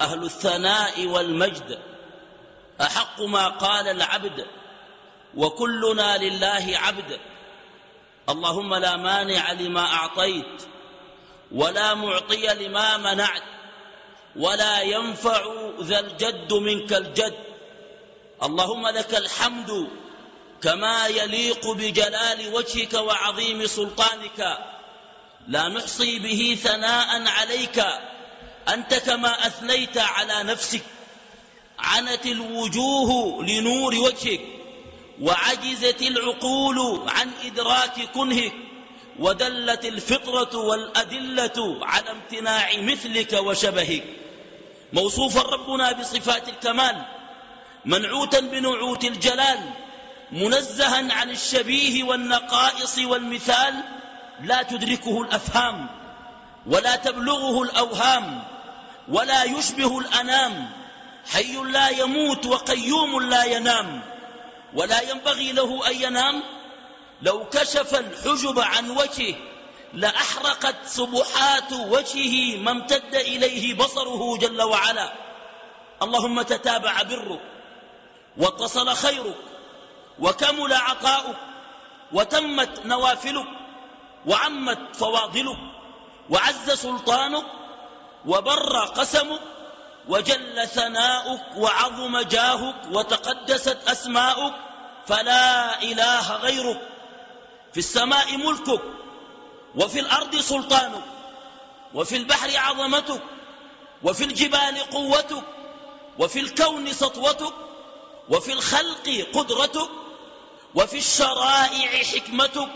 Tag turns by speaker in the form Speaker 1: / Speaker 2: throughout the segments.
Speaker 1: أهل الثناء والمجد أحق ما قال العبد وكلنا لله عبد. اللهم لا مانع لما أعطيت ولا معطي لما منعت ولا ينفع ذا الجد منك الجد. اللهم لك الحمد كما يليق بجلال وجهك وعظيم سلطانك. لا نحصي به ثناء عليك أنت كما أثنيت على نفسك عنت الوجوه لنور وجهك وعجزت العقول عن إدراك كنهك ودلت الفطرة والأدلة على امتناع مثلك وشبهك. موصوفا ربنا بصفات الكمال منعوتا بنعوت الجلال منزها عن الشبيه والنقائص والمثال لا تدركه الأفهام ولا تبلغه الأوهام. ولا يشبه الأنام. حي لا يموت وقيوم لا ينام. ولا ينبغي له أن ينام. لو كشف الحجب عن وجهه لأحرقت سبحات وجهه ما امتد إليه بصره جل وعلا. اللهم تتابع برك واتصل خيرك وكمل عطاؤك وتمت نوافلك وعمت فواضلك وعز سلطانك وبر قسمك وجل ثناؤك وعظم جاهك وتقدست أسماؤك فلا إله غيرك في السماء ملكك وفي الأرض سلطانك وفي البحر عظمتك وفي الجبال قوتك وفي الكون سطوتك وفي الخلق قدرتك وفي الشرائع حكمتك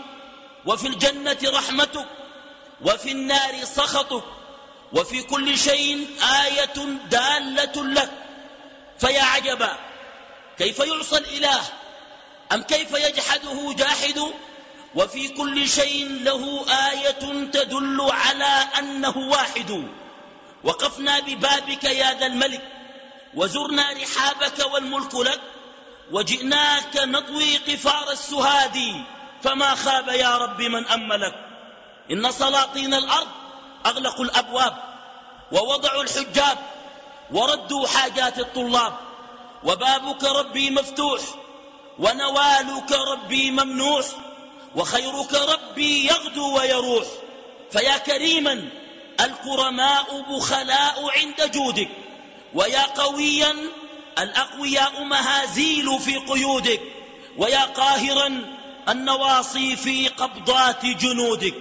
Speaker 1: وفي الجنة رحمتك وفي النار سخطك وفي كل شيء آية دالة لك فيا عجبا كيف يعصى الإله؟ أم كيف يجحده جاحد؟ وفي كل شيء له آية تدل على أنه واحد. وقفنا ببابك يا ذا الملك وزرنا رحابك والملك لك وجئناك نطوي قفار السهاد فما خاب يا رب من أملك. إن سلاطين الأرض أغلقوا الأبواب ووضعوا الحجاب وردوا حاجات الطلاب وبابك ربي مفتوح ونوالك ربي ممنوح وخيرك ربي يغدو ويروح فيا كريما الكرماء بخلاء عند جودك ويا قويا الأقوياء مهازيل في قيودك ويا قاهرا النواصي في قبضات جنودك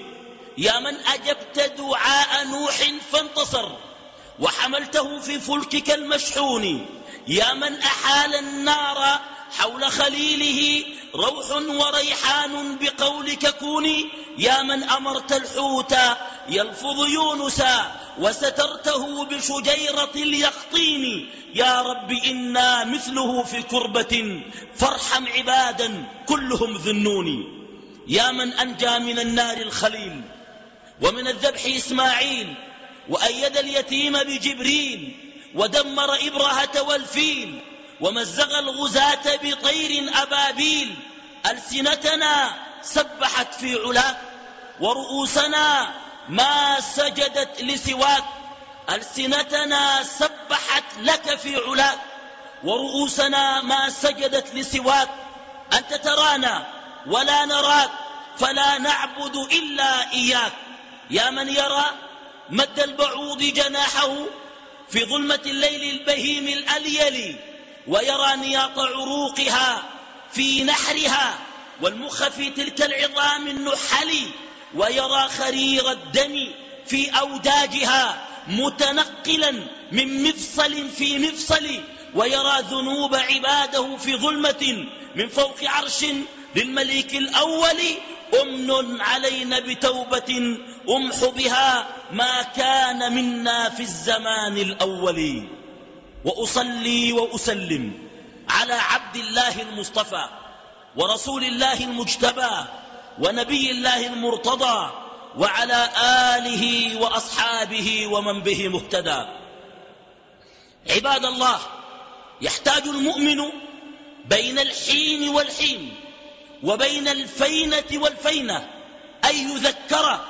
Speaker 1: يا من أجبت دعاء نوح فانتصر وحملته في فلكك المشحون يا من أحال النار حول خليله روح وريحان بقولك كوني يا من أمرت الحوت يلفظ يونسا وسترته بشجيرة اليقطين يا رب إنا مثله في كربة فارحم عبادا كلهم ذنوني يا من أنجى من النار الخليل ومن الذبح إسماعيل وأيد اليتيم بجبريل ودمر إبرهة والفيل ومزق الغزاة بطير أبابيل. ألسنتنا سبحت في علاك ورؤوسنا ما سجدت لسواك. ألسنتنا سبحت لك في علاك ورؤوسنا ما سجدت لسواك. أنت ترانا ولا نراك فلا نعبد إلا إياك. يا من يرى مد البعوض جناحه في ظلمة الليل البهيم الأليل ويرى نياط عروقها في نحرها والمخ في تلك العظام النحل ويرى خرير الدم في أوداجها متنقلا من مفصل في مفصل ويرى ذنوب عباده في ظلمة من فوق عرش للملك الأول أمن علينا بتوبة أمح بها ما كان منا في الزمان الأول. وأصلي وأسلم على عبد الله المصطفى ورسول الله المجتبى ونبي الله المرتضى وعلى آله وأصحابه ومن به مهتدى. عباد الله يحتاج المؤمن بين الحين والحين وبين الفينة والفينة أن يذكر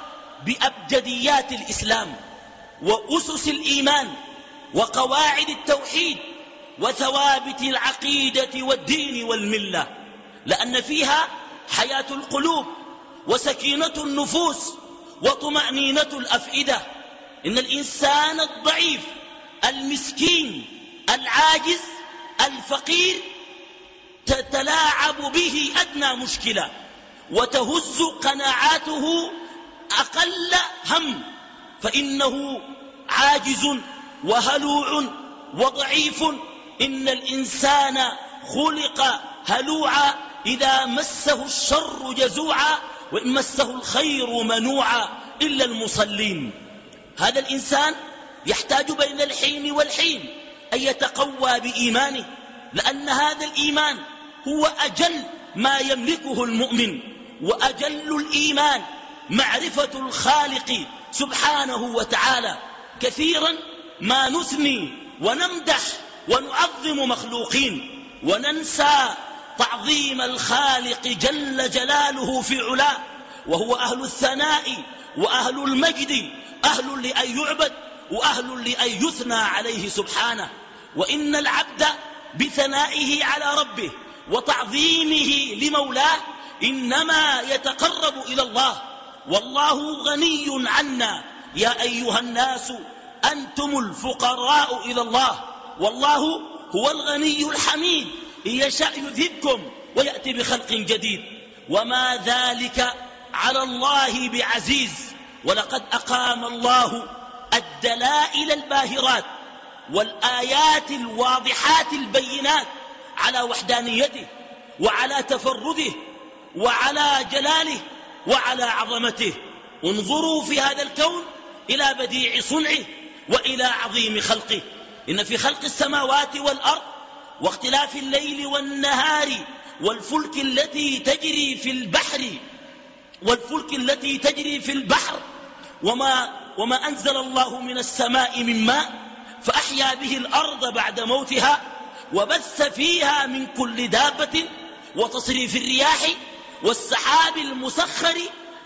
Speaker 1: بأبجديات الإسلام وأسس الإيمان وقواعد التوحيد وثوابت العقيدة والدين والملة لأن فيها حياة القلوب وسكينة النفوس وطمأنينة الأفئدة. إن الإنسان الضعيف المسكين العاجز الفقير تتلاعب به أدنى مشكلة وتهز قناعاته أقل هم فإنه عاجز وهلوع وضعيف. إن الإنسان خلق هلوعا إذا مسه الشر جزوعا وإن مسه الخير منوعا إلا المصلين. هذا الإنسان يحتاج بين الحين والحين أن يتقوى بإيمانه لأن هذا الإيمان هو أجل ما يملكه المؤمن وأجل الإيمان معرفة الخالق سبحانه وتعالى. كثيرا ما نثني ونمدح ونعظم مخلوقين وننسى تعظيم الخالق جل جلاله في علاه وهو أهل الثناء وأهل المجد أهل لأن يعبد وأهل لأن يثنى عليه سبحانه. وإن العبد بثنائه على ربه وتعظيمه لمولاه إنما يتقرب إلى الله. والله غني عنا. يا أيها الناس أنتم الفقراء إلى الله. والله هو الغني الحميد. إن يشاء يذهبكم ويأتي بخلق جديد. وما ذلك على الله بعزيز. ولقد أقام الله الدلائل الباهرات والآيات الواضحات البينات. على وحدانيته وعلى تفرده وعلى جلاله وعلى عظمته. انظروا في هذا الكون إلى بديع صنعه وإلى عظيم خلقه. إن في خلق السماوات والأرض واختلاف الليل والنهار والفلك التي تجري في البحر والفلك التي تجري في البحر وما, وما أنزل الله من السماء من ماء فأحيا به الأرض بعد موتها وبث فيها من كل دابة وتصريف الرياح والسحاب المسخر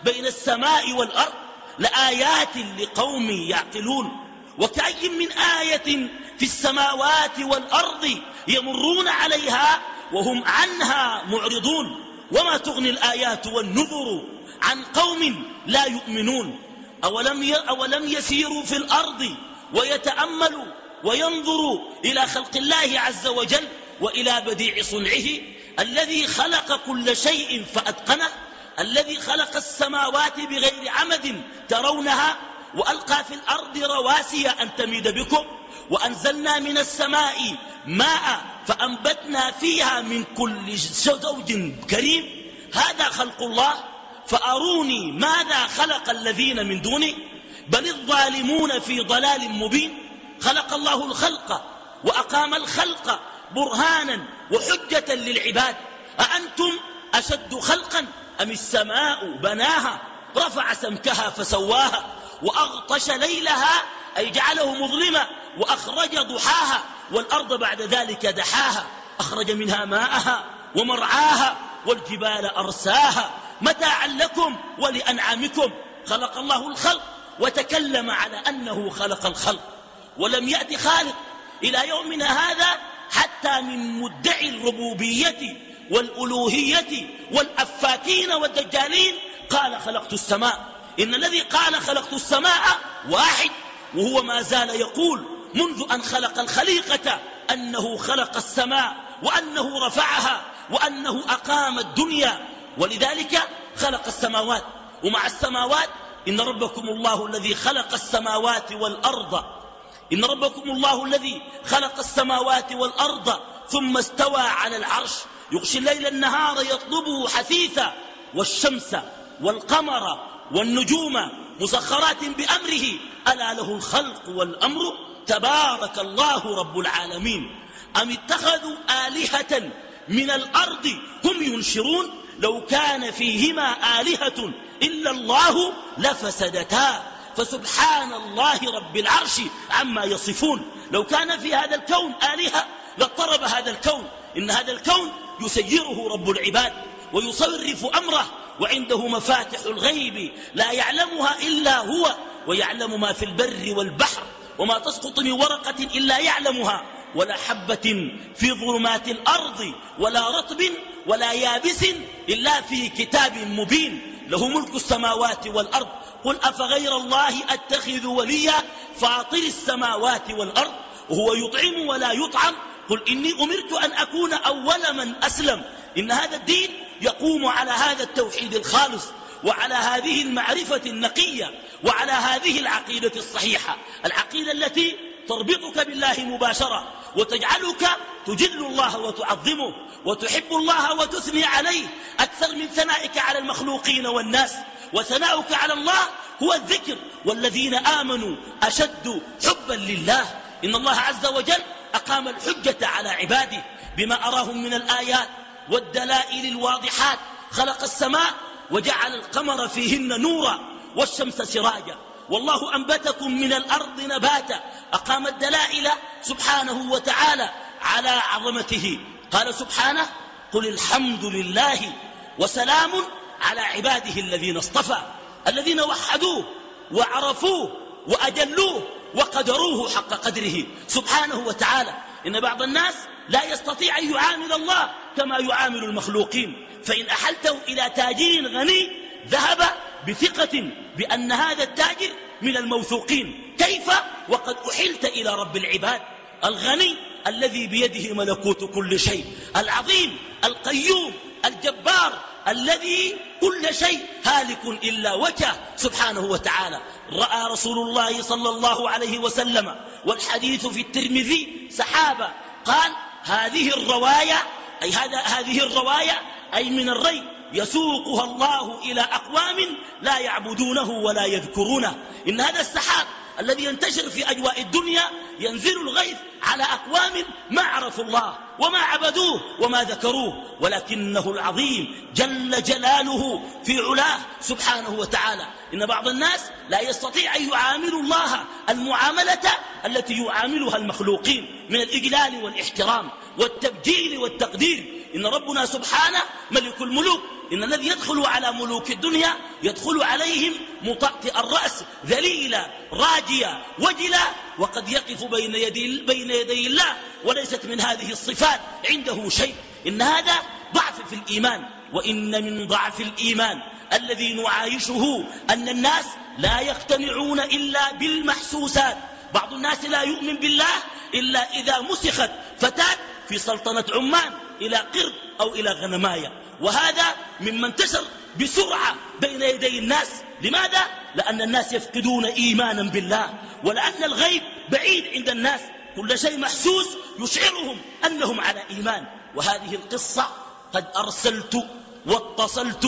Speaker 1: بين السماء والأرض لآيات لقوم يعقلون. وكأي من آية في السماوات والأرض يمرون عليها وهم عنها معرضون. وما تغني الآيات والنذر عن قوم لا يؤمنون. أولم, أولم يسيروا في الأرض ويتأملوا وينظروا إلى خلق الله عز وجل وإلى بديع صنعه الذي خلق كل شيء فأتقنه الذي خلق السماوات بغير عمد ترونها وألقى في الأرض رواسي أن تميد بكم وأنزلنا من السماء ماء فأنبتنا فيها من كل زوج كريم. هذا خلق الله فأروني ماذا خلق الذين من دونه بل الظالمون في ضلال مبين. خلق الله الخلق وأقام الخلق برهانا وحجة للعباد. أأنتم أشد خلقا أم السماء بناها؟ رفع سمكها فسواها وأغطش ليلها أي جعله مظلما وأخرج ضحاها والأرض بعد ذلك دحاها. أخرج منها ماءها ومرعاها والجبال أرساها. متاعا لكم ولأنعامكم. خلق الله الخلق وتكلم على أنه خلق الخلق. ولم يأت خالق إلى يومنا هذا حتى من مدعي الربوبية والألوهية والأفاكين والدجالين قال خلقت السماء. إن الذي قال خلقت السماء واحد وهو ما زال يقول منذ أن خلق الخليقة أنه خلق السماء وأنه رفعها وأنه أقام الدنيا. ولذلك خلق السماوات. ومع السماوات إن ربكم الله الذي خلق السماوات والأرض إن ربكم الله الذي خلق السماوات والأرض ثم استوى على العرش. يغشي الليل النهار يطلبه حثيثا والشمس والقمر والنجوم مسخرات بأمره. ألا له الخلق والأمر؟ تبارك الله رب العالمين. أم اتخذوا آلهة من الأرض هم ينشرون؟ لو كان فيهما آلهة إلا الله لفسدتا. فسبحان الله رب العرش عما يصفون. لو كان في هذا الكون آلهة لاضطرب هذا الكون. إن هذا الكون يسيره رب العباد ويصرف أمره وعنده مفاتح الغيب لا يعلمها إلا هو ويعلم ما في البر والبحر وما تسقط من ورقة إلا يعلمها ولا حبة في ظلمات الأرض ولا رطب ولا يابس إلا في كتاب مبين. له ملك السماوات والأرض قل أفغير الله أتخذ وليا فاطر السماوات والأرض وهو يطعم ولا يطعم قل إني أمرت أن أكون أول من أسلم إن هذا الدين يقوم على هذا التوحيد الخالص وعلى هذه المعرفة النقية وعلى هذه العقيدة الصحيحة العقيدة التي تربطك بالله مباشرة وتجعلك تجل الله وتعظمه وتحب الله وتثني عليه أكثر من ثنائك على المخلوقين والناس وثناؤك على الله هو الذكر. والذين آمنوا أشد حبا لله. إن الله عز وجل أقام الحجة على عباده بما أراهم من الآيات والدلائل الواضحات. خلق السماء وجعل القمر فيهن نورا والشمس سراجا. والله أنبتكم من الأرض نباتا. أقام الدلائل سبحانه وتعالى على عظمته. قال سبحانه قل الحمد لله وسلام على عباده الذين اصطفى الذين وحدوه وعرفوه وأجلوه وقدروه حق قدره. سبحانه وتعالى إن بعض الناس لا يستطيع أن يعامل الله كما يعامل المخلوقين. فإن أحلته إلى تاجر غني ذهب بثقة بأن هذا التاجر من الموثوقين. كيف؟ وقد أحلت إلى رب العباد. الغني الذي بيده ملكوت كل شيء. العظيم القيوم الجبار الذي كل شيء هالك إلا وجهه سبحانه وتعالى. رأى رسول الله صلى الله عليه وسلم والحديث في الترمذي سحابة. قال هذه الرواية أي هذا هذه الرواية أي من الري يسوقها الله إلى أقوام لا يعبدونه ولا يذكرونه. إن هذا السحاب الذي ينتشر في أجواء الدنيا ينزل الغيث على أقوام ما عرفوا الله وما عبدوه وما ذكروه. ولكنه العظيم جل جلاله في علاه سبحانه وتعالى. إن بعض الناس لا يستطيع أن يعاملوا الله المعاملة التي يعاملها المخلوقين من الإجلال والإحترام والتبجيل والتقدير. إن ربنا سبحانه ملك الملوك. إن الذي يدخل على ملوك الدنيا يدخل عليهم مطأطئ الرأس ذليلا راجيا وجلا وقد يقف بين يدي, بين يدي الله وليست من هذه الصفات عنده شيء. إن هذا ضعف في الإيمان. وإن من ضعف الإيمان الذي نعايشه أن الناس لا يقتنعون إلا بالمحسوسات. بعض الناس لا يؤمن بالله إلا إذا مسخت فتاة في سلطنة عمان. إلى قرد أو إلى غنماية. وهذا مما انتشر بسرعة بين يدي الناس. لماذا؟ لأن الناس يفقدون إيمانا بالله. ولأن الغيب بعيد عند الناس. كل شيء محسوس يشعرهم أنهم على إيمان. وهذه القصة قد أرسلت واتصلت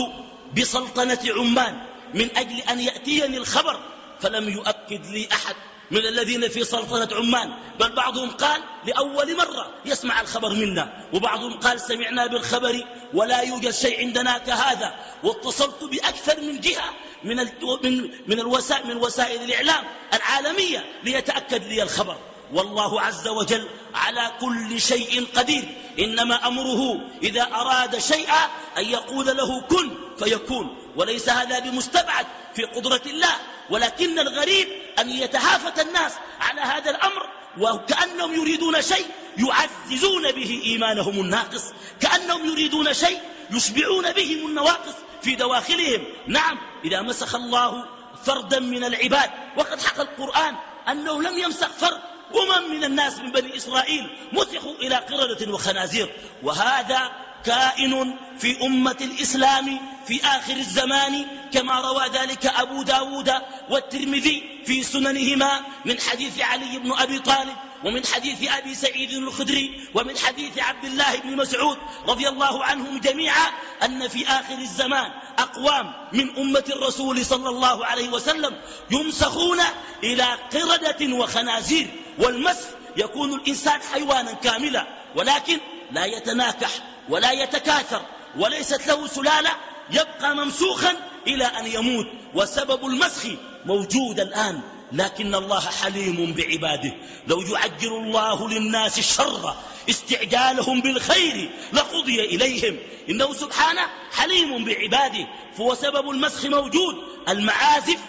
Speaker 1: بسلطنة عمان من أجل أن يأتيني الخبر فلم يؤكد لي أحد. من الذين في سلطنة عمان. بل بعضهم قال لأول مرة يسمع الخبر منا. وبعضهم قال سمعنا بالخبر ولا يوجد شيء عندنا كهذا. واتصلت بأكثر من جهة من, من, من, الوسائل من وسائل الإعلام العالمية ليتأكد لي الخبر. والله عز وجل على كل شيء قدير. إنما أمره إذا أراد شيئا أن يقول له كن فيكون. وليس هذا بمستبعد. في قدرة الله ولكن الغريب أن يتهافت الناس على هذا الأمر وكأنهم يريدون شيء يعززون به إيمانهم الناقص كأنهم يريدون شيء يشبعون به النواقص في دواخلهم. نعم إذا مسخ الله فردا من العباد وقد حكى القرآن أنه لم يمسخ فرد أمم من الناس من بني إسرائيل مسخوا إلى قردة وخنازير وهذا كائن في أمة الإسلام في آخر الزمان كما روى ذلك أبو داود والترمذي في سننهما من حديث علي بن أبي طالب ومن حديث أبي سعيد الخدري ومن حديث عبد الله بن مسعود رضي الله عنهم جميعا أن في آخر الزمان أقوام من أمة الرسول صلى الله عليه وسلم يمسخون إلى قردة وخنازير والمسخ يكون الإنسان حيوانا كاملا ولكن لا يتناكح ولا يتكاثر وليست له سلالة يبقى ممسوخا إلى أن يموت. وسبب المسخ موجود الآن لكن الله حليم بعباده. لو يعجل الله للناس الشر استعجالهم بالخير لقضي إليهم. إنه سبحانه حليم بعباده. فهو سبب المسخ موجود. المعازف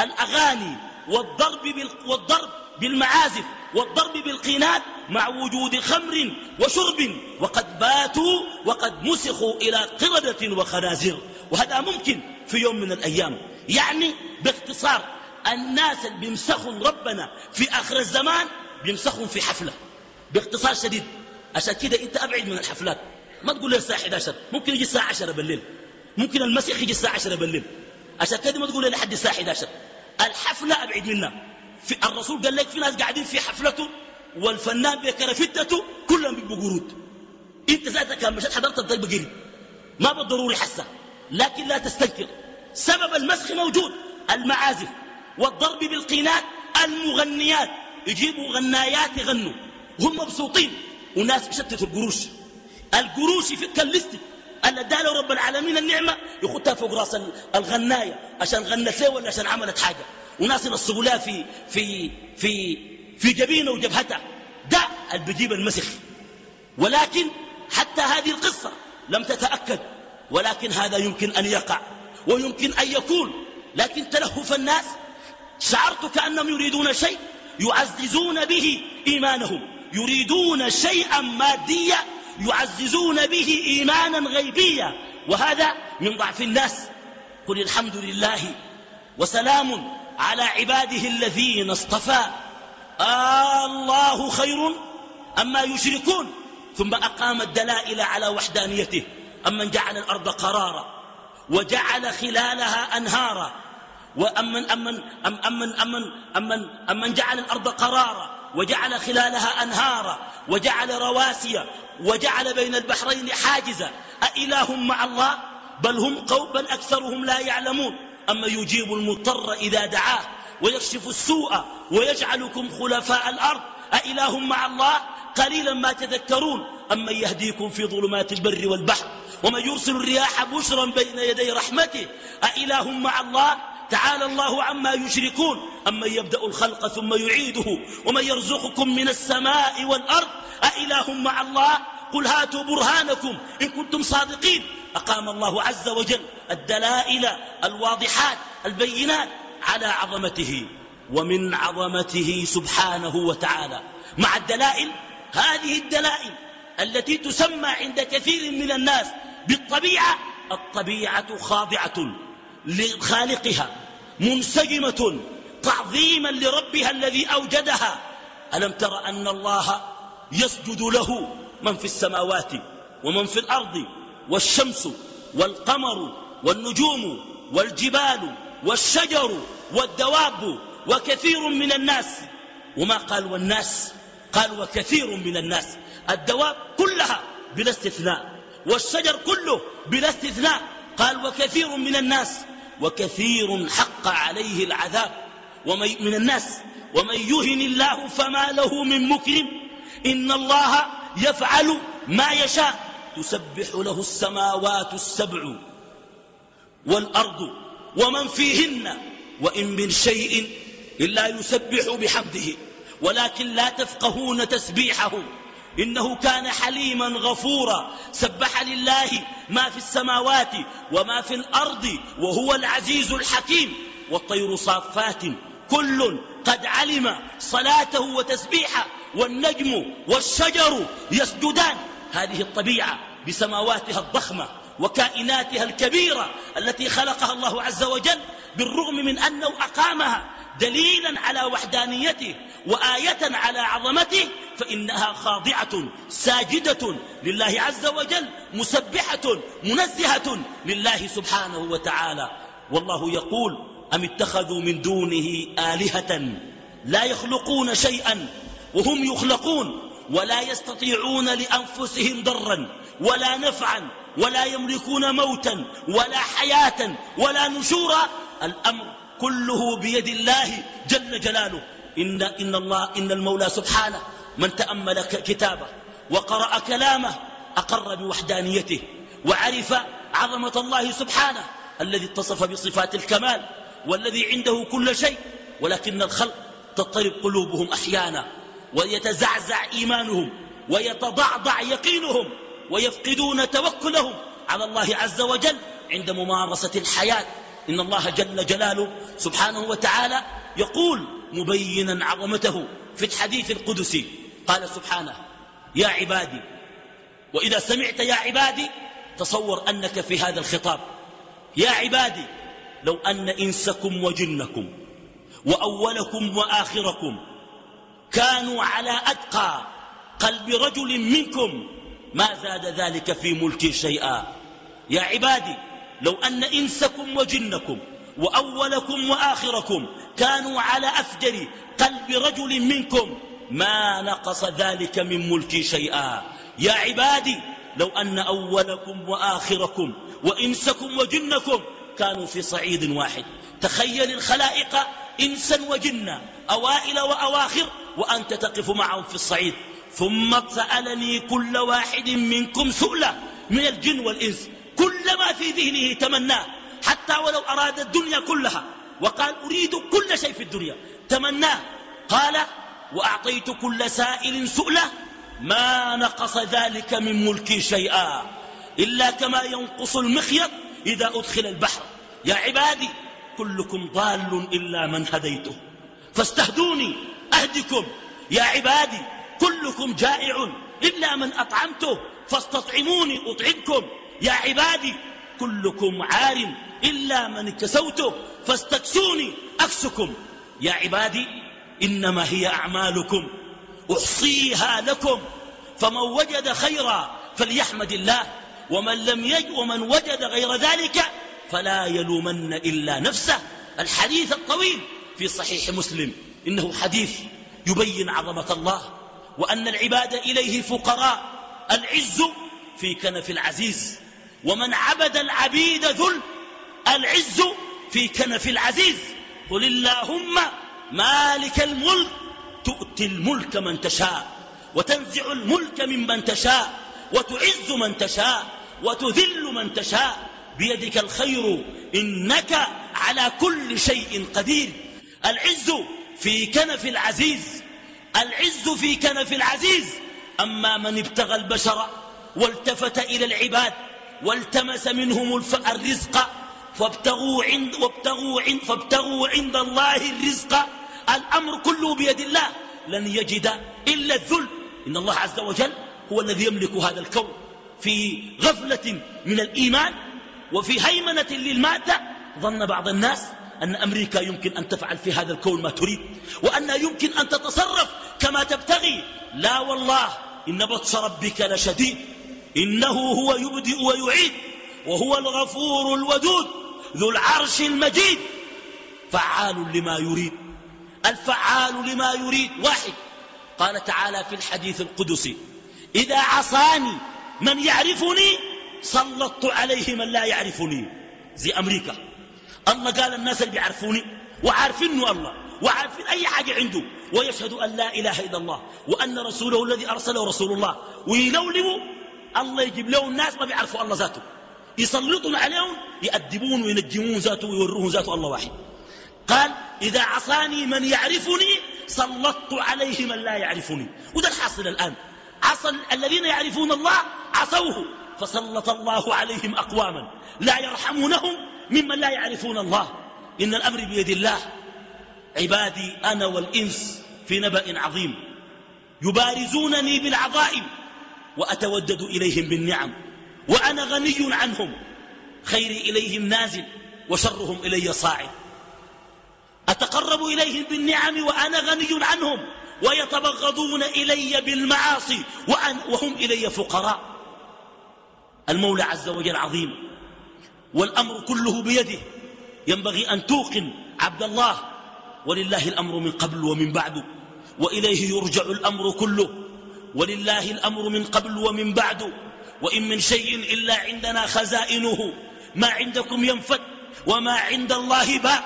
Speaker 1: الأغاني والضرب, والضرب بالمعازف. والضرب بالقينات مع وجود خمر وشرب وقد باتوا وقد مسخوا إلى قردة وخنازير. وهذا ممكن في يوم من الأيام. يعني باختصار الناس اللي بيمسخوا ربنا في آخر الزمان بيمسخهم في حفلة. باختصار شديد عشان كده أنت أبعد من الحفلات. ما تقول لي الساعة 11 ممكن يجي الساعة 10 بالليل. ممكن المسيح يجي الساعة 10 بالليل. عشان كده ما تقول لي لحد الساعة 11 الحفلة أبعد منها في الرسول قال لك في ناس قاعدين في حفلته والفنان بكرفتته كلهم بيبقوا قرود. انت ذاتك كان مشيت حضرت الضرب قريب ما بالضروري حسه لكن لا تستنكر. سبب المسخ موجود. المعازف والضرب بالقينات المغنيات. يجيبوا غنايات يغنوا. هم مبسوطين. وناس بشتتوا القروش. القروش في الليست اللي اداله رب العالمين النعمة يخطها فوق رأس الغناية. عشان غنت ولا عشان عملت حاجة. ينصبوا لها في في في في جبينه وجبهته. ده اللي بيجيب المسخ. ولكن حتى هذه القصة لم تتأكد. ولكن هذا يمكن أن يقع ويمكن أن يكون. لكن تلهف الناس. شعرت كأنهم يريدون شيء يعززون به إيمانهم. يريدون شيئا ماديا يعززون به إيمانا غيبيا. وهذا من ضعف الناس. قل الحمد لله وسلام على عباده الذين اصطفى. آه الله خير أما يشركون. ثم أقام الدلائل على وحدانيته. أمن جعل الأرض قرارا. وجعل خلالها أنهارا. وأمن أمن أم أمن أمن أمن أمن جعل الأرض قرارا. وجعل خلالها أنهارا. وجعل رواسي. وجعل بين البحرين حاجزا. أإله مع الله؟ بل هم قوم بل أكثرهم لا يعلمون. أما يجيب المضطر إذا دعاه ويكشف السوء ويجعلكم خلفاء الأرض؟ أإله مع الله؟ قليلا ما تذكرون. أما يهديكم في ظلمات البر والبحر ومن يرسل الرياح بشرا بين يدي رحمته أإله مع الله؟ تعالى الله عما يشركون. أمن يبدأ الخلق ثم يعيده ومن يرزقكم من السماء والأرض؟ أإله مع الله؟ قل هاتوا برهانكم إن كنتم صادقين. أقام الله عز وجل الدلائل الواضحات البينات على عظمته ومن عظمته سبحانه وتعالى. مع الدلائل هذه الدلائل التي تسمى عند كثير من الناس بالطبيعة الطبيعة خاضعة لخالقها منسجمة تعظيما لربها الذي أوجدها. ألم تر أن الله يسجد له من في السماوات ومن في الأرض والشمس والقمر والنجوم والجبال والشجر والدواب وكثير من الناس. وما قال والناس؟ قال وكثير من الناس. الدواب كلها بلا استثناء والشجر كله بلا استثناء. قال وكثير من الناس وكثير حق عليه العذاب. ومن من الناس ومن يهن الله فما له من مكرم. إن الله يفعل ما يشاء. تسبح له السماوات السبع والأرض ومن فيهن وإن من شيء إلا يسبح بحمده. ولكن لا تفقهون تسبيحهم إنه كان حليما غفورا. سبح لله ما في السماوات وما في الأرض وهو العزيز الحكيم. والطير صافات كل قد علم صلاته وتسبيحه. والنجم والشجر يسجدان. هذه الطبيعة بسماواتها الضخمة وكائناتها الكبيرة التي خلقها الله عز وجل بالرغم من أنه أقامها دليلا على وحدانيته وآية على عظمته فإنها خاضعة ساجدة لله عز وجل مسبحة منزهة لله سبحانه وتعالى. والله يقول أم اتخذوا من دونه آلهة لا يخلقون شيئا وهم يخلقون ولا يستطيعون لأنفسهم ضرا ولا نفعا ولا يملكون موتا ولا حياة ولا نشورا. الأمر كله بيد الله جل جلاله. إن, إن الله إن المولى سبحانه من تأمل كتابه وقرأ كلامه أقر بوحدانيته وعرف عظمة الله سبحانه الذي اتصف بصفات الكمال والذي عنده كل شيء. ولكن الخلق تضطرب قلوبهم أحيانا. ويتزعزع إيمانهم ويتضعضع يقينهم ويفقدون توكلهم على الله عز وجل عند ممارسة الحياة. إن الله جل جلاله سبحانه وتعالى يقول مبينا عظمته في الحديث القدسي. قال سبحانه يا عبادي وإذا سمعت يا عبادي تصور أنك في هذا الخطاب. يا عبادي لو أن إنسكم وجنكم وأولكم وآخركم كانوا على أتقى قلب رجل منكم. ما زاد ذلك في ملكي شيئا. يا عبادي لو أن إنسكم وجنكم وأولكم وآخركم كانوا على أفجر قلب رجل منكم ما نقص ذلك من ملكي شيئا. يا عبادي لو أن أولكم وآخركم وإنسكم وجنكم كانوا في صعيد واحد. تخيل الخلائق إنسا وجنا أوائل وأواخر وأنت تقف معهم في الصعيد. ثم سألني كل واحد منكم سؤلة من الجن والإنس. كل ما في ذهنه تمناه حتى ولو أراد الدنيا كلها. وقال أريد كل شيء في الدنيا. تمناه قال وأعطيت كل سائل سؤلة ما نقص ذلك من ملكي شيئا إلا كما ينقص المخيط إذا أدخل البحر. يا عبادي كلكم ضال إلا من هديته. فاستهدوني. أهدكم. يا عبادي كلكم جائع. إلا من أطعمته فاستطعموني أطعمكم. يا عبادي كلكم عار. إلا من اكتسوته فاستكسوني أكسكم. يا عبادي إنما هي أعمالكم. أحصيها لكم. فمن وجد خيرا فليحمد الله. ومن لم يجد ومن وجد غير ذلك فلا يلومن إلا نفسه. الحديث الطويل. في صحيح مسلم. إنه حديث يبين عظمة الله وأن العباد إليه فقراء. العز في كنف العزيز. ومن عبد العبيد ذل العز في كنف العزيز. قل اللهم مالك الملك تؤتي الملك من تشاء وتنزع الملك ممن تشاء وتعز من تشاء وتذل من تشاء. بيدك الخير إنك على كل شيء قدير. العز في كنف العزيز العز في كنف العزيز. أما من ابتغى البشر والتفت إلى العباد والتمس منهم الرزق فابتغوا عند, وابتغوا عند, فابتغوا عند الله الرزق. الأمر كله بيد الله. لن يجد إلا الذل. إن الله عز وجل هو الذي يملك هذا الكون. في غفلة من الإيمان وفي هيمنة للمادة ظن بعض الناس أن أمريكا يمكن أن تفعل في هذا الكون ما تريد وأن يمكن أن تتصرف كما تبتغي. لا والله إن بطش ربك لشديد. إنه هو يبدئ ويعيد وهو الغفور الودود ذو العرش المجيد. فعال لما يريد الفعال لما يريد. واحد. قال تعالى في الحديث القدسي إذا عصاني من يعرفني سلطت عليه من لا يعرفني. زي أمريكا. الله قال الناس اللي بيعرفوني وعارفينه الله وعارفين أي حاجة عنده ويشهد أن لا إله إلا الله وأن رسوله الذي أرسله رسول الله ويلولوا الله يجيب له الناس ما بيعرفوا الله ذاته. يسلطون عليهم يأدبون وينجمون ذاته ويوروهم ذاته الله واحد. قال إذا عصاني من يعرفني سلطت عليه من لا يعرفني. وده الحاصل الآن. عصى الذين يعرفون الله عصوه فسلط الله عليهم أقواما لا يرحمونهم ممن لا يعرفون الله. إن الأمر بيد الله. عبادي أنا والإنس في نبأ عظيم. يبارزونني بالعظائم وأتودد إليهم بالنعم. وأنا غني عنهم. خيري إليهم نازل وشرهم إلي صاعد. أتقرب إليهم بالنعم وأنا غني عنهم. ويتبغضون إلي بالمعاصي. وهم إلي فقراء. المولى عز وجل عظيم. والأمر كله بيده. ينبغي أن توقن عبد الله. ولله الأمر من قبل ومن بعد. وإليه يرجع الأمر كله. ولله الأمر من قبل ومن بعد. وإن من شيء إلا عندنا خزائنه. ما عندكم ينفد وما عند الله باء.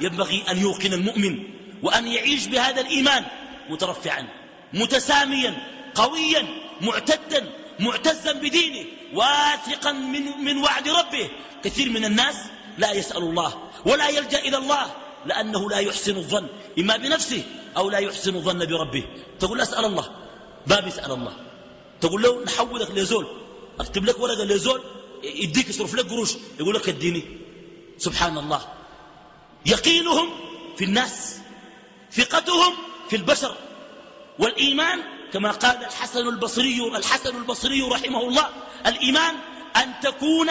Speaker 1: ينبغي أن يوقن المؤمن وأن يعيش بهذا الإيمان مترفعا متساميا قويا معتدا معتزا بدينه واثقا من, من وعد ربه. كثير من الناس لا يسأل الله ولا يلجأ إلى الله لأنه لا يحسن الظن إما بنفسه أو لا يحسن الظن بربه. تقول أسأل الله باب يسأل الله؟ تقول له نحولك لزول أكتب لك ورقة لزول يديك يصرف لك قروش يقول لك اديني. سبحان الله. يقينهم في الناس ثقتهم في البشر والإيمان كما قال الحسن البصري الحسن البصري رحمه الله الإيمان أن تكون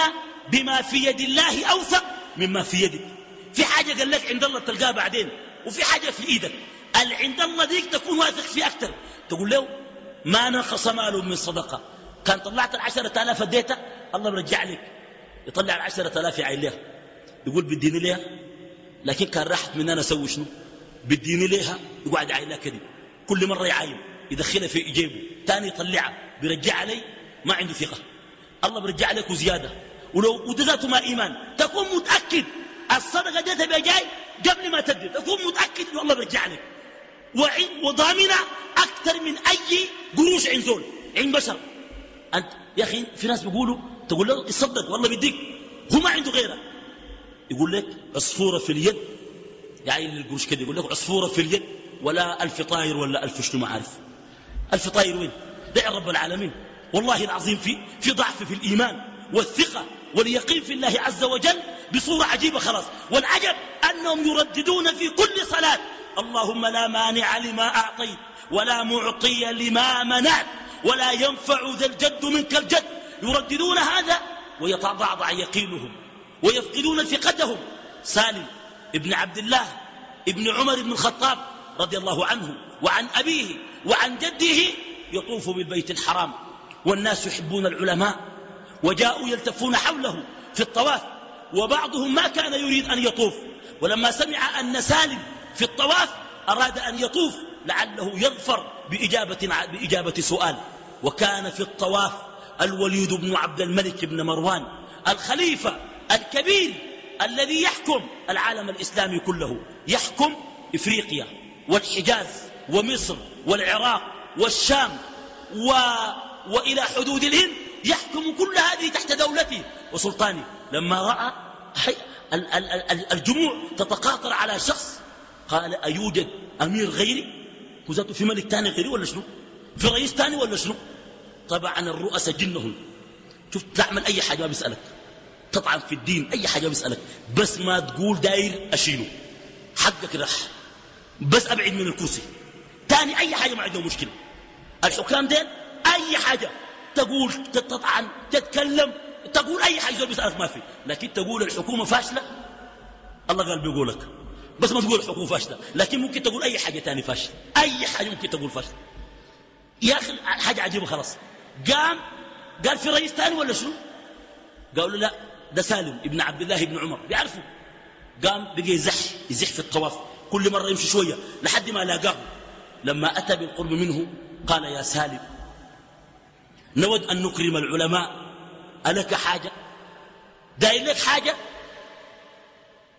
Speaker 1: بما في يد الله أوثق مما في يدك. في حاجة قال لك عند الله تلقاها بعدين وفي حاجة في إيدك. اللي عند الله ديك تكون واثق فيه أكثر. تقول له ما نقص مال من صدقة. كان طلعت العشرة آلاف اديتها الله برجع لك. يطلع العشرة آلاف يعين لها يقول بديني ليها. لكن كان راحت من أنا أسوي شنو؟ بديني ليها. يقعد يعين لها كذب كل مرة يعاين يدخلها في جيبه. تاني يطلعها. بيرجع علي ما عنده ثقة. الله برجع لك وزيادة. ولو ودذاته ما إيمان. تكون متأكد. الصدقة ديتها بجاي قبل ما تدي تكون متأكد أنه الله برجع لك. وضامنة أكثر من أي قروش عند زول. عند بشر. أنت يا أخي في ناس بيقولوا تقول له يصدق والله بيديك. هو ما عنده غيره. يقول لك عصفورة في اليد. يعني القروش كده يقول لك عصفورة في اليد. ولا ألف طاير ولا ألف شنو ما عارف. ألف طاير وين دع رب العالمين. والله العظيم في, في ضعف في الإيمان والثقة واليقين في الله عز وجل بصورة عجيبة خلاص. والعجب أنهم يرددون في كل صلاة. اللهم لا مانع لما أعطيت ولا معطي لما منعت ولا ينفع ذا الجد منك الجد. يرددون هذا ويتضعضع يقينهم ويفقدون ثقتهم. سالم ابن عبد الله ابن عمر بن الخطاب رضي الله عنه وعن أبيه وعن جده يطوف بالبيت الحرام والناس يحبون العلماء وجاءوا يلتفون حوله في الطواف وبعضهم ما كان يريد أن يطوف ولما سمع أن سالم في الطواف أراد أن يطوف لعله يظفر بإجابة, بإجابة سؤال. وكان في الطواف الوليد بن عبد الملك بن مروان الخليفة الكبير الذي يحكم العالم الإسلامي كله يحكم إفريقيا والحجاز. ومصر والعراق والشام و... وإلى حدود الهند يحكم كل هذه تحت دولته. وسلطانه لما رأى الجموع تتقاطر على شخص قال أيوجد أمير غيري؟ وذاته في ملك تاني غيري ولا شنو؟ في رئيس تاني ولا شنو؟ طبعا الرؤساء جنهم. شوف تعمل أي حاجة بيسألك. تطعن في الدين أي حاجة بيسألك. بس ما تقول داير أشيله. حقك راح. بس أبعد من الكرسي. تاني أي حاجة ما عندهم مشكلة. الحكام دين أي حاجة تقول تطعن تتكلم تقول أي حاجة بيسألك ما في. لكن تقول الحكومة فاشلة؟ الله قال بيقولك بس ما تقول الحكومة فاشلة. لكن ممكن تقول أي حاجة تاني فاشلة. أي حاجة ممكن تقول فاشلة. يا أخي حاجة عجيبة خلاص. قام قال في رئيس تاني ولا شنو؟ قالوا لا ده سالم ابن عبد الله ابن عمر. بيعرفوا قام بقي يزح يزح في الطواف. كل مرة يمشي شوية لحد ما لاقاه. لما أتى بالقرب منه قال يا سالم نود أن نكرم العلماء ألك حاجة؟ داير لك حاجة؟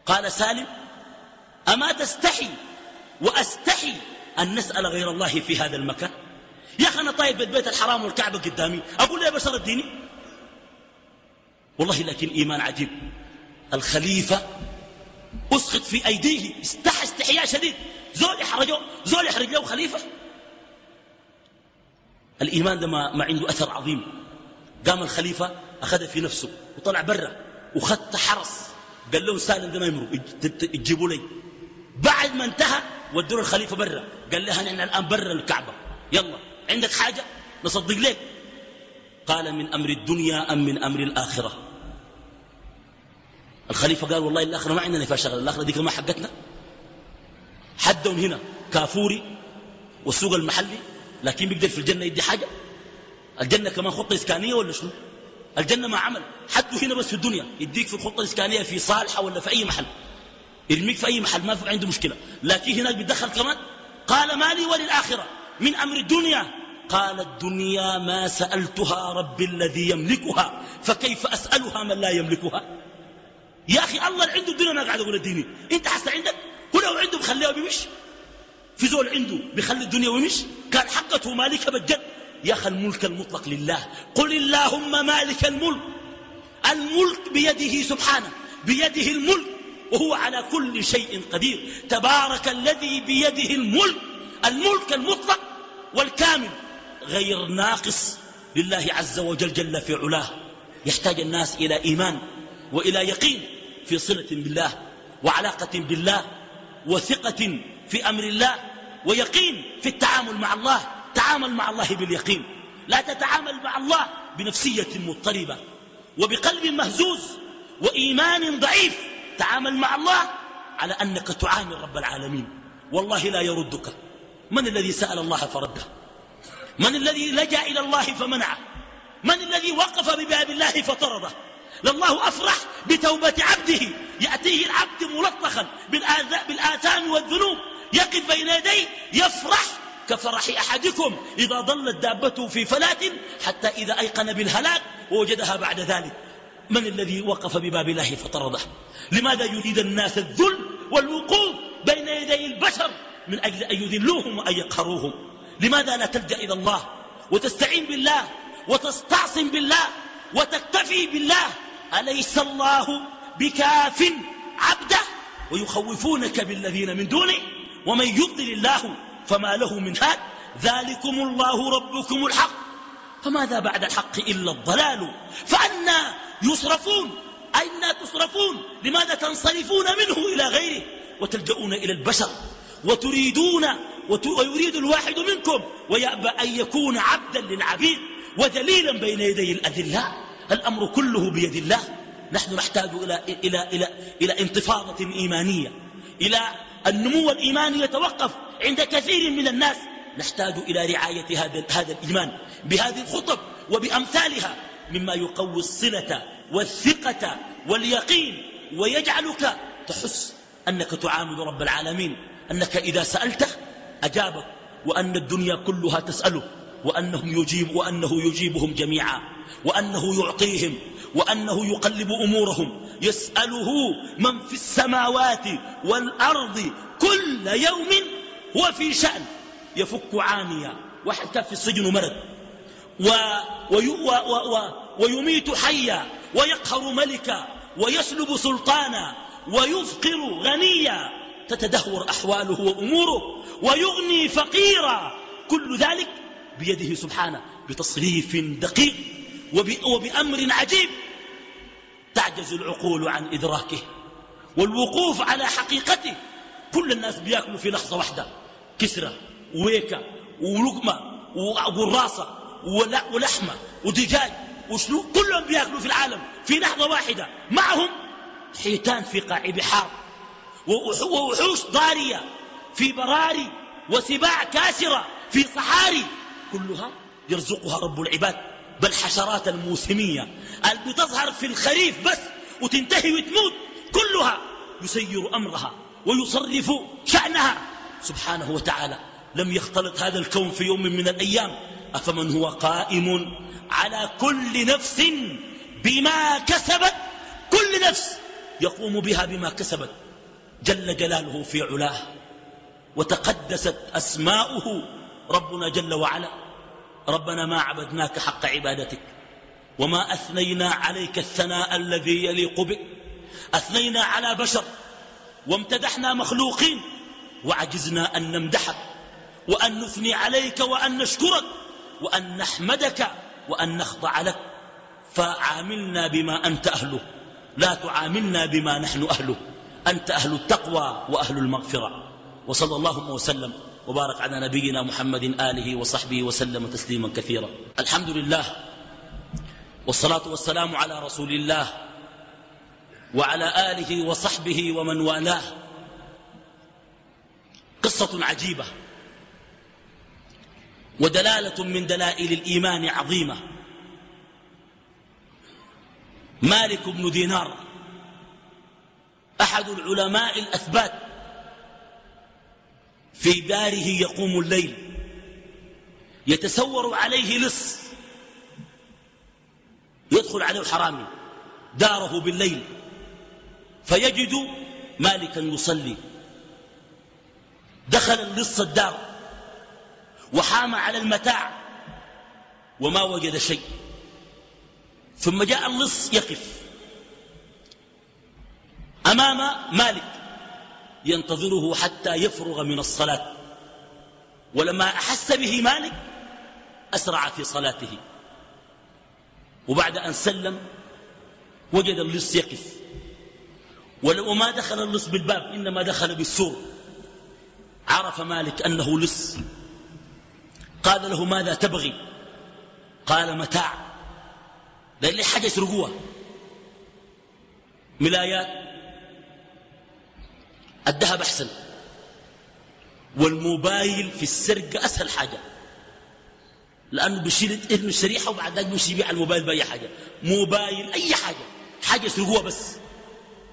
Speaker 1: قال سالم أما تستحي وأستحي أن نسأل غير الله في هذا المكان؟ يا أخي أنا طايف بيت الحرام والكعبة قدامي أقول يا بشر الديني والله لكن إيمان عجيب الخليفة أسقط في أيديه. استحى استحياء شديد. زول يحرجه. زول يحرج له خليفة. الإيمان ده ما, عنده أثر عظيم. قام الخليفة أخذ في نفسه وطلع برا وخط حرس. قال لهم سالم ده ما يمروا تجيبوا لي. بعد ما انتهى ودوا الخليفة برا. قال لها نحن الآن برا الكعبة. يلا عندك حاجة؟ نصدق لك. قال من أمر الدنيا أم من أمر الآخرة. الخليفة قال والله الآخرة ما عندنا فيها شغل الآخرة دي ما حقتنا. حدهم هنا كافوري والسوق المحلي لكن بيقدر في الجنة يدي حاجة؟ الجنة كمان خطة إسكانية ولا شنو؟ الجنة ما عمل. حده هنا بس في الدنيا يديك في الخطة الإسكانية في صالحة ولا في أي محل. يرميك في أي محل ما في عنده مشكلة. لكن هناك بيدخل كمان قال ما لي وللآخرة من أمر الدنيا. قال الدنيا ما سألتها رب الذي يملكها فكيف أسألها من لا يملكها؟ يا أخي الله اللي عنده الدنيا ما قاعد أقول الديني أنت حس عندك؟ هو لو عنده بخليه بيمش في زول عنده بيخلي الدنيا ومش كان حقته مالك بجد. يا أخي الملك المطلق لله. قل اللهم مالك الملك. الملك بيده سبحانه. بيده الملك. وهو على كل شيء قدير. تبارك الذي بيده الملك. الملك المطلق والكامل. غير ناقص لله عز وجل جل في علاه. يحتاج الناس إلى إيمان وإلى يقين. في صلة بالله وعلاقة بالله وثقة في أمر الله ويقين في التعامل مع الله تعامل مع الله باليقين. لا تتعامل مع الله بنفسية مضطربة وبقلب مهزوز وإيمان ضعيف. تعامل مع الله على أنك تعامل رب العالمين. والله لا يردك. من الذي سأل الله فرده؟ من الذي لجأ إلى الله فمنعه؟ من الذي وقف بباب الله فطرده؟ لله أفرح بتوبة عبده. يأتيه العبد ملطخا بالآثام والذنوب. يقف بين يديه يفرح كفرح أحدكم. إذا ضلت دابته في فلاة حتى إذا أيقن بالهلاك ووجدها بعد ذلك. من الذي وقف بباب الله فطرده؟ لماذا يريد الناس الذل والوقوف بين يدي البشر؟ من أجل أن يذلوهم وأن يقهروهم. لماذا لا تلجأ إلى الله وتستعين بالله وتستعصم بالله وتكتفي بالله أليس الله بكاف عبده ويخوفونك بالذين من دونه؟ ومن يضلل الله فما له من هاد؟ ذلكم الله ربكم الحق. فماذا بعد الحق إلا الضلال؟ فأنا يصرفون. أين تصرفون؟ لماذا تنصرفون منه إلى غيره؟ وتلجؤون إلى البشر. وتريدون ويريد الواحد منكم ويأبى أن يكون عبدا للعبيد ودليلا بين يدي الأذلاء. الأمر كله بيد الله. نحن نحتاج إلى, إلى, إلى, إلى انتفاضة إيمانية إلى النمو الإيماني يتوقف عند كثير من الناس. نحتاج إلى رعاية هذا, هذا الإيمان بهذه الخطب وبأمثالها مما يقوي الصلة والثقة واليقين ويجعلك تحس أنك تعامل رب العالمين أنك إذا سألته أجابك وأن الدنيا كلها تسأله وأنهم يجيب وأنه يجيبهم جميعا. وأنه يعطيهم وأنه يقلب أمورهم. يسأله من في السماوات والأرض كل يوم هو في شأن. يفك عانيا كان في السجن مرض. و و و و ويميت حيا ويقهر ملكا ويسلب سلطانا ويفقر غنيا. تتدهور أحواله وأموره ويغني فقيرا. كل ذلك بيده سبحانه بتصريف دقيق. وبأمر عجيب تعجز العقول عن إدراكه والوقوف على حقيقته. كل الناس بياكلوا في لحظة واحدة كسرة وويكة ولقمة وقراصة ولحمة ودجاج وشلو كلهم بياكلوا في العالم في لحظة واحدة. معهم حيتان في قاع بحار ووحوش ضارية في براري وسباع كاسرة في صحاري. كلها يرزقها رب العباد. بل حشرات الموسمية. اللي بتظهر في الخريف بس وتنتهي وتموت. كلها يسير أمرها ويصرف شأنها. سبحانه وتعالى لم يختلط هذا الكون في يوم من الأيام. أفمن هو قائم على كل نفس بما كسبت؟ كل نفس يقوم بها بما كسبت. جل جلاله في علاه وتقدست أسماؤه. ربنا جل وعلا ربنا ما عبدناك حق عبادتك وما أثنينا عليك الثناء الذي يليق بك. أثنينا على بشر وامتدحنا مخلوقين وعجزنا أن نمدحك وأن نثني عليك وأن نشكرك وأن نحمدك وأن نخضع لك. فعاملنا بما أنت أهله لا تعاملنا بما نحن أهله. أنت أهل التقوى وأهل المغفرة. وصلى الله وسلم. وبارك على نبينا محمد آله وصحبه وسلم تسليما كثيرا. الحمد لله والصلاة والسلام على رسول الله وعلى آله وصحبه ومن والاه. قصة عجيبة ودلالة من دلائل الإيمان عظيمة. مالك بن دينار أحد العلماء الأثبات في داره يقوم الليل. يتسور عليه لص. يدخل عليه حرامي داره بالليل. فيجد مالكا يصلي. دخل اللص الدار. وحام على المتاع. وما وجد شيء. ثم جاء اللص يقف. أمام مالك. ينتظره حتى يفرغ من الصلاة. ولما أحس به مالك أسرع في صلاته. وبعد أن سلم وجد اللص يقف ولو ما دخل اللص بالباب إنما دخل بالسور. عرف مالك أنه لص. قال له ماذا تبغي؟ قال متاع. قال لي حاجة يسرقوها ملايات. الذهب أحسن. والموبايل في السرقة أسهل حاجة. لأنه بيشيل ابن الشريحة وبعد ذلك بيمشي يبيع الموبايل بأي حاجة. موبايل أي حاجة. حاجة يسرقوها بس.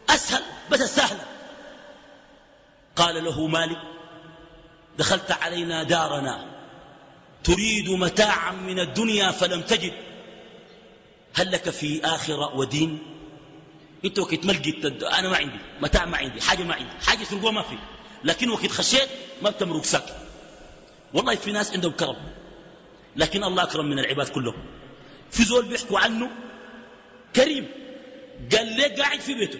Speaker 1: أسهل بس سهلة قال له مالك دخلت علينا دارنا. تريد متاعا من الدنيا فلم تجد. هل لك في آخرة ودين؟ انت وقت ملقيت أنا ما عندي متاع ما عندي حاجة ما عندي حاجة يسرقوها ما في. لكن وقت خشيت ما بتمرق ساكت والله في ناس عندهم كرم. لكن الله أكرم من العباد كلهم. في زول بيحكوا عنه كريم. قال ليه قاعد في بيته.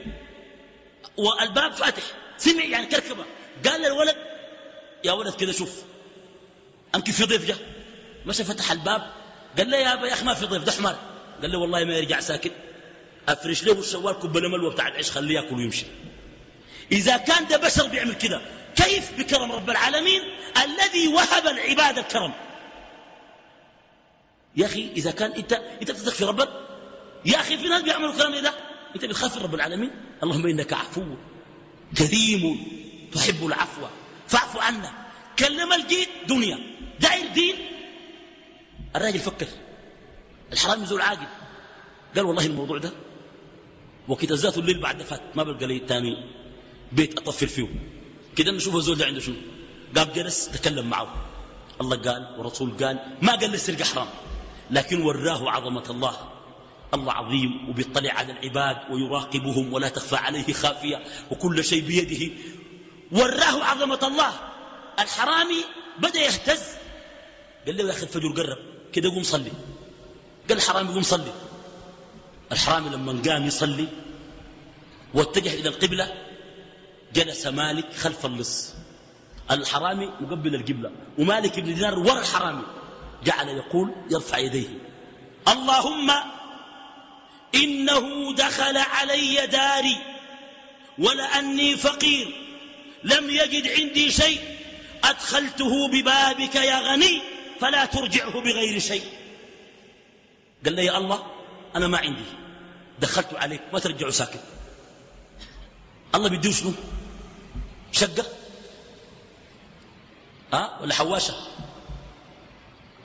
Speaker 1: والباب فاتح. سمع يعني كركبة. قال للولد يا ولد كده شوف أنك في ضيف جه مشى فتح الباب. قال له يا أبا يا أخي ما في ضيف ده حمار. قال له والله ما يرجع ساكت أفرش له الشوال كبنا ملوى بتاع العيش خليه يأكل ويمشي. إذا كان ده بشر بيعمل كده كيف؟ بكرم رب العالمين الذي وهب العباد الكرم. يا أخي إذا كان أنت أنت بتثق في ربك؟ يا أخي في ناس بيعملوا كلام ده. أنت بتخاف رب العالمين؟ اللهم إنك عفو كريم تحب العفو فاعف عنا. كلم الجيد دنيا. داير دين. الراجل فكر. الحرام يزول عاقل. قال والله الموضوع ده وقت الزات الليل بعد فات ما بلقى لي تاني بيت أطفل فيه. كده نشوف الزول ده عنده شنو؟ قام جلس تكلم معه. الله قال والرسول قال ما قال لي السرقة حرام لكن وراه عظمة الله. الله عظيم وبيطلع على العباد ويراقبهم ولا تخفى عليه خافية وكل شيء بيده. وراه عظمة الله. الحرامي بدأ يهتز. قال له يا أخي الفجر قرب كده قوم صلي. قال الحرامي قوم صلي. الحرامي لما قام يصلي واتجه إلى القبلة جلس مالك خلف اللص. الحرامي مقبل القبلة ومالك بن دينار ورا الحرامي. جعل يقول يرفع يديه. اللهم إنه دخل علي داري ولأني فقير لم يجد عندي شيء. أدخلته ببابك يا غني فلا ترجعه بغير شيء. قال لي يا الله أنا ما عندي. دخلت عليك ما ترجعه ساكت الله بيديه شنو شقة؟ ها؟ ولا حواشة؟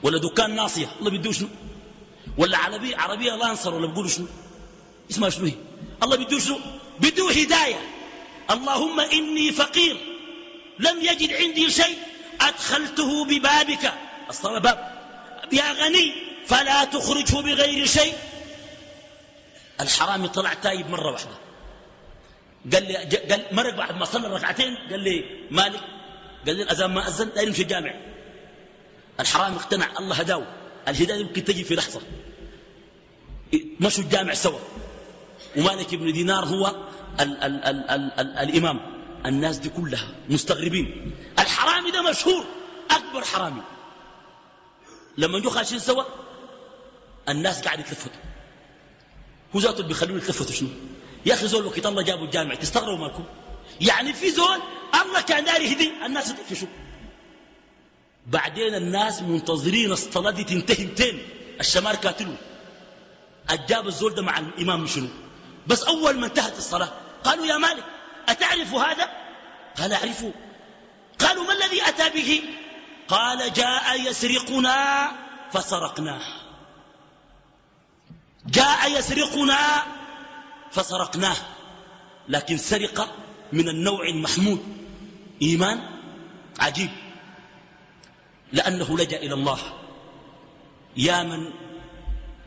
Speaker 1: ولا دكان ناصية؟ الله بيديه شنو ولا عربية عربية لانسر ولا بيقولوا شنو؟ اسمها شنو هي. الله بيديه شنو بيديه هداية. اللهم إني فقير. لم يجد عندي شيء أدخلته ببابك. أصلا باب. يا غني فلا تخرجه بغير شيء. الحرامي طلع تايب مرة واحدة. قال لي قال مرق بعد ما صلى ركعتين قال لي مالك؟ قال لي الأذان ما أذن لا يمشي الجامع. الحرامي اقتنع الله هداه. الهداية يمكن تجي في لحظة. مشوا الجامع سوا. ومالك بن دينار هو ال ال ال ال ال الإمام. الناس دي كلها مستغربين. الحرامي ده مشهور أكبر حرامي. لما نجوا خاشين سوا الناس قاعد يتلفتوا هو ذاته بيخلوه يتلفتوا شنو؟ يا أخي زول وقت الله جابوا الجامع تستغربوا مالكم يعني في زول الله كان داري يهدي الناس يطفشوا بعدين الناس منتظرين الصلاة دي تنتهي متين الشمار كاتلوا أجاب الزول ده مع الإمام شنو؟ بس أول ما انتهت الصلاة قالوا يا مالك أتعرف هذا؟ قال أعرفه. قالوا ما الذي أتى به؟ قال جاء يسرقنا فسرقناه. جاء يسرقنا فسرقناه. لكن سرقة من النوع المحمود. إيمان؟ عجيب. لأنه لجأ إلى الله. يا من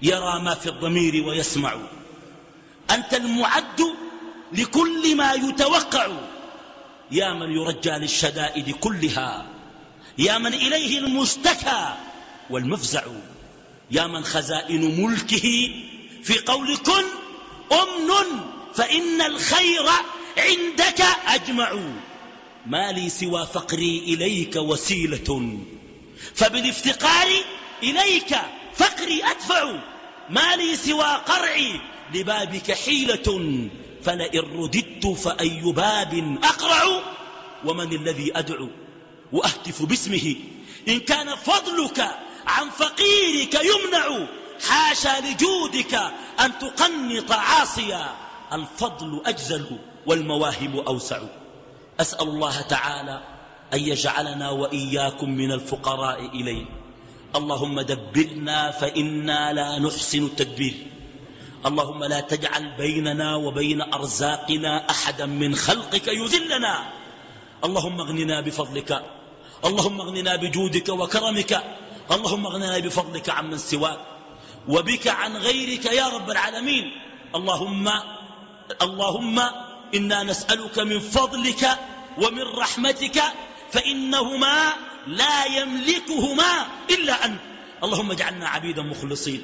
Speaker 1: يرى ما في الضمير ويسمع. أنت المعد لكل ما يتوقع. يا من يرجى للشدائد كلها. يا من إليه المستكى والمفزع. يا من خزائن ملكه في قول كن أمن فإن الخير عندك أجمع. ما لي سوى فقري إليك وسيلة فبالافتقار إليك فقري أدفع. ما لي سوى قرعي لبابك حيلة فلئن رددت فأي باب أقرع. ومن الذي أدعو وأهتف باسمه إن كان فضلك عن فقيرك يمنع حاشا لجودك أن تقنط عاصيا. الفضل أجزل والمواهب أوسع. أسأل الله تعالى أن يجعلنا وإياكم من الفقراء إليه. اللهم دبرنا فإنا لا نحسن التدبير. اللهم لا تجعل بيننا وبين أرزاقنا أحدا من خلقك يذلنا. اللهم اغننا بفضلك. اللهم اغننا بجودك وكرمك. اللهم اغننا بفضلك عمن سواك وبك عن غيرك يا رب العالمين. اللهم اللهم إنا نسألك من فضلك ومن رحمتك فإنهما لا يملكهما إلا أنت. اللهم اجعلنا عبيدا مخلصين.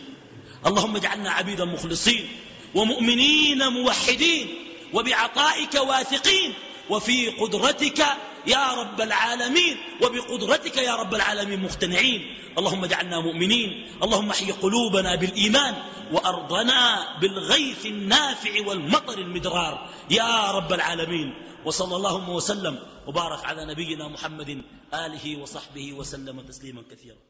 Speaker 1: اللهم اجعلنا عبيدا مخلصين ومؤمنين موحدين وبعطائك واثقين وفي قدرتك يا رب العالمين وبقدرتك يا رب العالمين مقتنعين. اللهم اجعلنا مؤمنين اللهم احي قلوبنا بالإيمان وأرضنا بالغيث النافع والمطر المدرار. يا رب العالمين وصلى اللهم وسلم وبارك على نبينا محمد آله وصحبه وسلم تسليما كثيرا.